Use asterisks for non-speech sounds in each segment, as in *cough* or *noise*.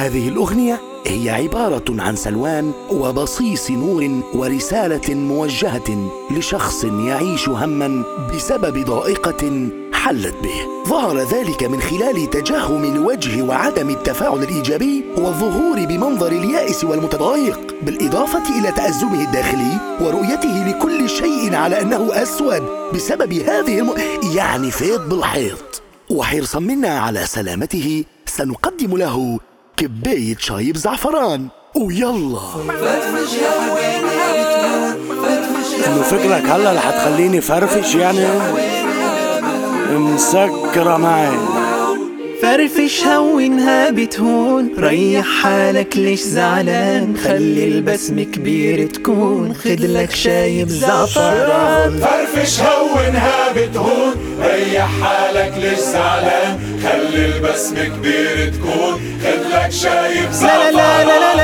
هذه الأغنية هي عبارة عن سلوان وبصيص نور ورسالة موجهة لشخص يعيش هما بسبب ضائقة حلت به. ظهر ذلك من خلال تجهم الوجه وعدم التفاعل الإيجابي والظهور بمنظر اليائس والمتضايق بالإضافة إلى تأزمه الداخلي ورؤيته لكل شيء على أنه أسود بسبب هذه الم... يعني فيض بالحيط. وحرصا منا على سلامته سنقدم له كباية شاي بزعفران ويلا. إنه فكرك هلا رح تخليني فرفش يعني؟ مسكرة معي. فرفش هونها بتهون ريح حالك ليش زعلان؟ خلي البسمة كبير تكون خدلك شاي بزعفران فرفش هونها بتهون ريح حالك ليش زعلان؟ خلي البسمة كبير تكون خدلك شاي لا لا لا لا لا لا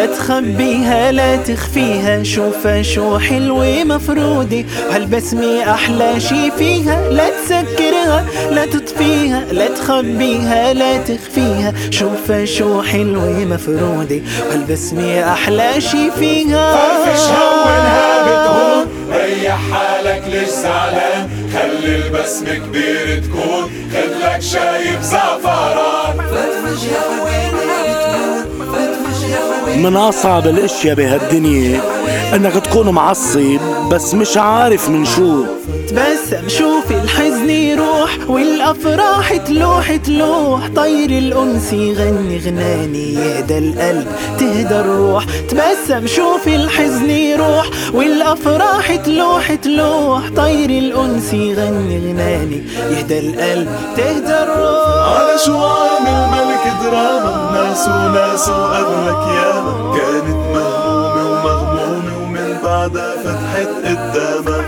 لا تخبيها لا تخفيها. شوفها شو حلوة مفرودة هالبسمة أحلى شي فيها؟ لا تسكرها لا تطفيها لا تخبيها لا تخفيها. شوفها شو حلوة مفرودة هالبسمة أحلى شي فيها؟ فرفش هونها بتهون ريح حالك ليش زعلان؟ خلي البسمة كبير تكون. خدلك شاي بزعفران من أصعب الأشياء بهالدنيا إنك تكون معصب بس مش عارف من شو. تبسم شوف الحزن يروح والأفراح تلوح تلوح. طير الأنس يغني غناني يهدى القلب تهدى الروح. تبسم شوف الحزن يروح والأفراح تلوح تلوح. طير الأنس يغني غناني يهدى القلب تهدى الروح. على شو عامل ملك دراما؟ ناس وناس وقبلك ياما فتحت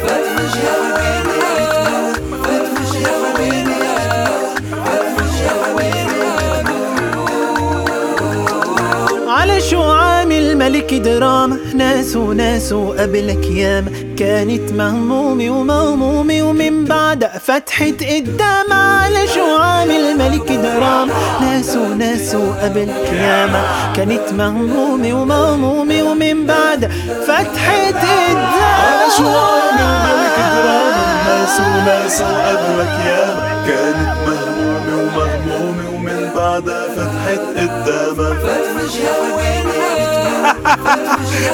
ملك دراما ناس وناس وقبلك ياما. كانت مهمومة ومغمومة ومن بعدها فتحت قدامها على شو عامل ملك دراما ناس وناس وقبلك ياما. كانت مهمومة ومغمومة ومن بعدها فتحت على شو عامل ملك دراما ناس وناس وقبلك ياما. كانت مهمومة ومغمومة ومن بعدها فتحت قدامها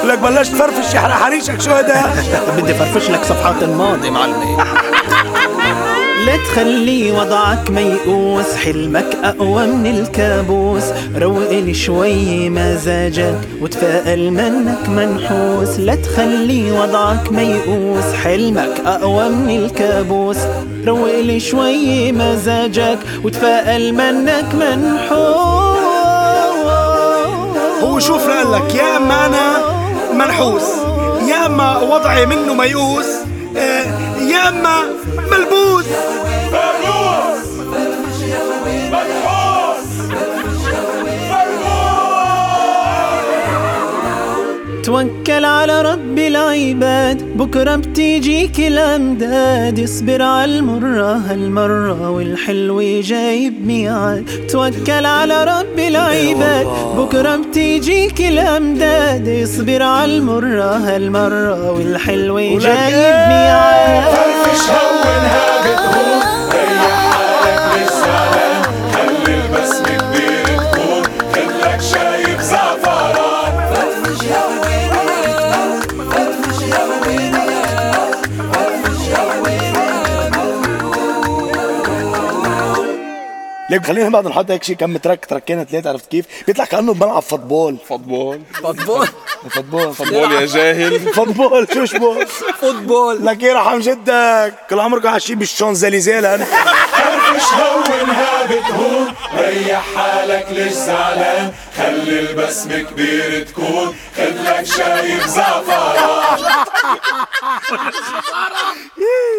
لك بلشت فرفش يحرق حريشك شو هذا؟ بدي فرفش لك صفحات الماضي معلمي. *laughs* لا تخلي وضعك ميؤوس حلمك أقوى من الكابوس. روق لي شوي مزاجك وتفائل منك منحوس. لا تخلي وضعك ميؤوس حلمك أقوى من الكابوس. روق لي شوي مزاجك وتفائل منك منحوس. هو شوف لك يا اما أنا منحوس. يا اما وضعي منه ميؤوس. توكل على رب العباد. بكرة بتيجيك الأمداد. اصبر على المرة هالمرة والحلو جايب ميعاد. توكل على رب العباد. بكرة بتيجيك الأمداد. اصبر على المرة هالمرة والحلو جايب ميعاد. فرفش هونها بتهون ليك خلينا بعد نحط هيك شيء كم track تراكين ثلاثة عرفت كيف؟ بيطلع كأنه بملعب football. football. football. football. يا جاهل. *laughs* football شو شبول؟ football. لك يرحم جدك. كل عمركم عايشين بالشانزليزيه لأن فرفش هونها بتهون ريح حالك ليش زعلان؟ خلي البسمة كبير تكون. خدلك شاي بزعفران *laughs*